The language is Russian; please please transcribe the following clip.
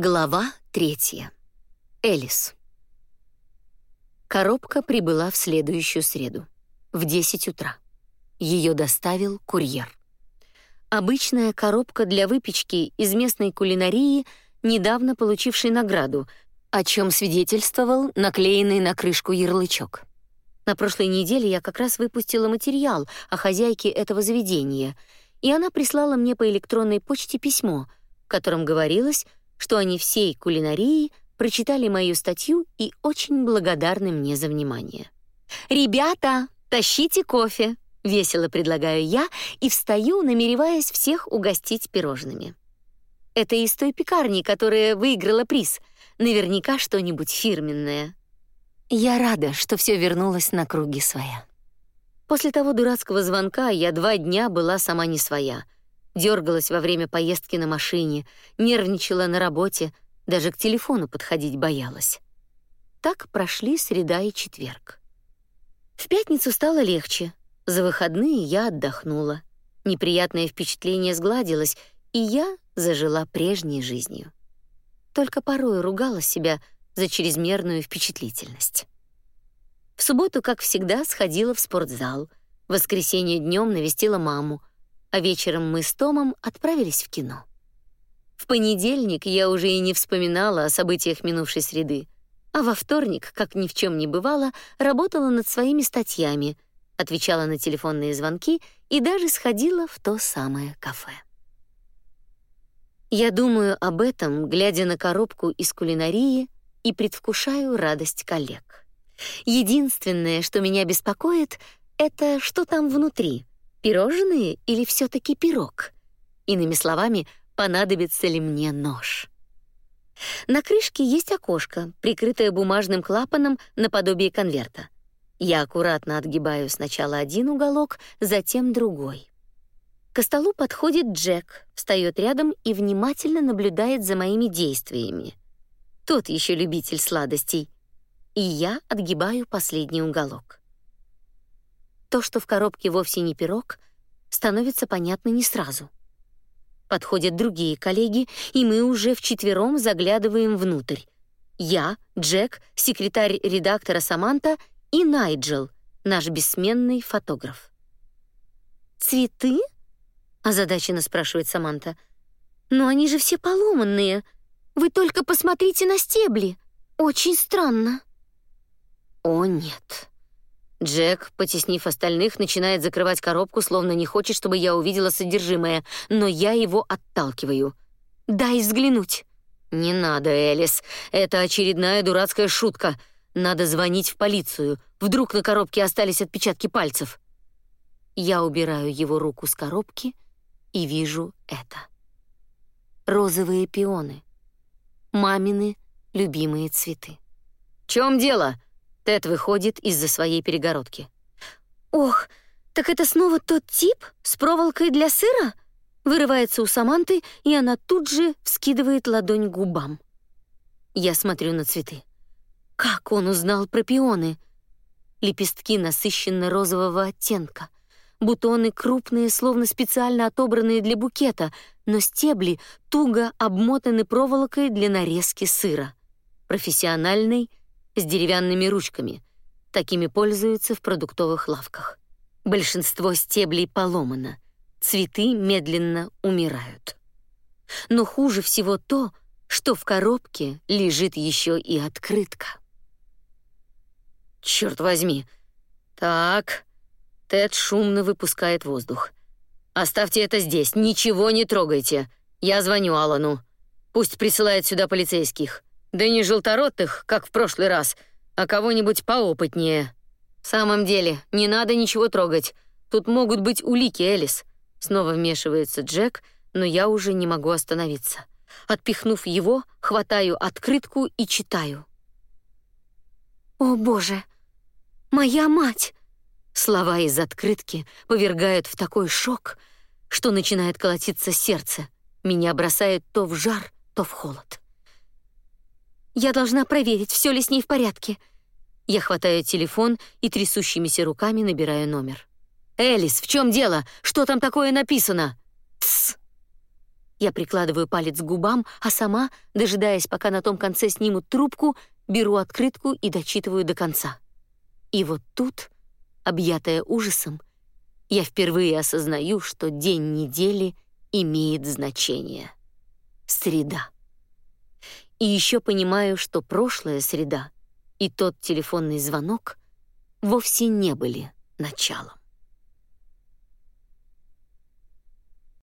Глава третья. Элис. Коробка прибыла в следующую среду, в 10 утра. Ее доставил курьер. Обычная коробка для выпечки из местной кулинарии, недавно получившей награду, о чем свидетельствовал наклеенный на крышку ярлычок. На прошлой неделе я как раз выпустила материал о хозяйке этого заведения, и она прислала мне по электронной почте письмо, в котором говорилось, что они всей кулинарии прочитали мою статью и очень благодарны мне за внимание. «Ребята, тащите кофе!» — весело предлагаю я и встаю, намереваясь всех угостить пирожными. Это из той пекарни, которая выиграла приз. Наверняка что-нибудь фирменное. Я рада, что все вернулось на круги своя. После того дурацкого звонка я два дня была сама не своя — дергалась во время поездки на машине, нервничала на работе, даже к телефону подходить боялась. Так прошли среда и четверг. В пятницу стало легче. За выходные я отдохнула. Неприятное впечатление сгладилось, и я зажила прежней жизнью. Только порой ругала себя за чрезмерную впечатлительность. В субботу, как всегда, сходила в спортзал. В воскресенье днем навестила маму, а вечером мы с Томом отправились в кино. В понедельник я уже и не вспоминала о событиях минувшей среды, а во вторник, как ни в чем не бывало, работала над своими статьями, отвечала на телефонные звонки и даже сходила в то самое кафе. Я думаю об этом, глядя на коробку из кулинарии, и предвкушаю радость коллег. Единственное, что меня беспокоит, это что там внутри. Пирожные или все таки пирог? Иными словами, понадобится ли мне нож? На крышке есть окошко, прикрытое бумажным клапаном наподобие конверта. Я аккуратно отгибаю сначала один уголок, затем другой. К столу подходит Джек, встает рядом и внимательно наблюдает за моими действиями. Тот еще любитель сладостей. И я отгибаю последний уголок. То, что в коробке вовсе не пирог, становится понятно не сразу. Подходят другие коллеги, и мы уже вчетвером заглядываем внутрь. Я, Джек, секретарь редактора Саманта и Найджел, наш бессменный фотограф. «Цветы?» — озадаченно спрашивает Саманта. «Но они же все поломанные. Вы только посмотрите на стебли. Очень странно». «О, нет. Джек, потеснив остальных, начинает закрывать коробку, словно не хочет, чтобы я увидела содержимое, но я его отталкиваю. «Дай взглянуть». «Не надо, Элис. Это очередная дурацкая шутка. Надо звонить в полицию. Вдруг на коробке остались отпечатки пальцев». Я убираю его руку с коробки и вижу это. Розовые пионы. Мамины любимые цветы. «В чем дело?» Тед выходит из-за своей перегородки. «Ох, так это снова тот тип с проволокой для сыра?» Вырывается у Саманты, и она тут же вскидывает ладонь к губам. Я смотрю на цветы. Как он узнал про пионы? Лепестки насыщенно-розового оттенка. Бутоны крупные, словно специально отобранные для букета, но стебли туго обмотаны проволокой для нарезки сыра. Профессиональный с деревянными ручками. Такими пользуются в продуктовых лавках. Большинство стеблей поломано. Цветы медленно умирают. Но хуже всего то, что в коробке лежит еще и открытка. Черт возьми. Так. Тед шумно выпускает воздух. Оставьте это здесь, ничего не трогайте. Я звоню Алану. Пусть присылает сюда полицейских. Да не желторотых, как в прошлый раз, а кого-нибудь поопытнее. В самом деле, не надо ничего трогать. Тут могут быть улики, Элис. Снова вмешивается Джек, но я уже не могу остановиться. Отпихнув его, хватаю открытку и читаю. О, боже. Моя мать. Слова из открытки повергают в такой шок, что начинает колотиться сердце. Меня бросает то в жар, то в холод. Я должна проверить, все ли с ней в порядке. Я хватаю телефон и трясущимися руками набираю номер. Элис, в чем дело? Что там такое написано? Тс. Я прикладываю палец к губам, а сама, дожидаясь, пока на том конце снимут трубку, беру открытку и дочитываю до конца. И вот тут, объятая ужасом, я впервые осознаю, что день недели имеет значение. Среда. И еще понимаю, что прошлая среда и тот телефонный звонок вовсе не были началом.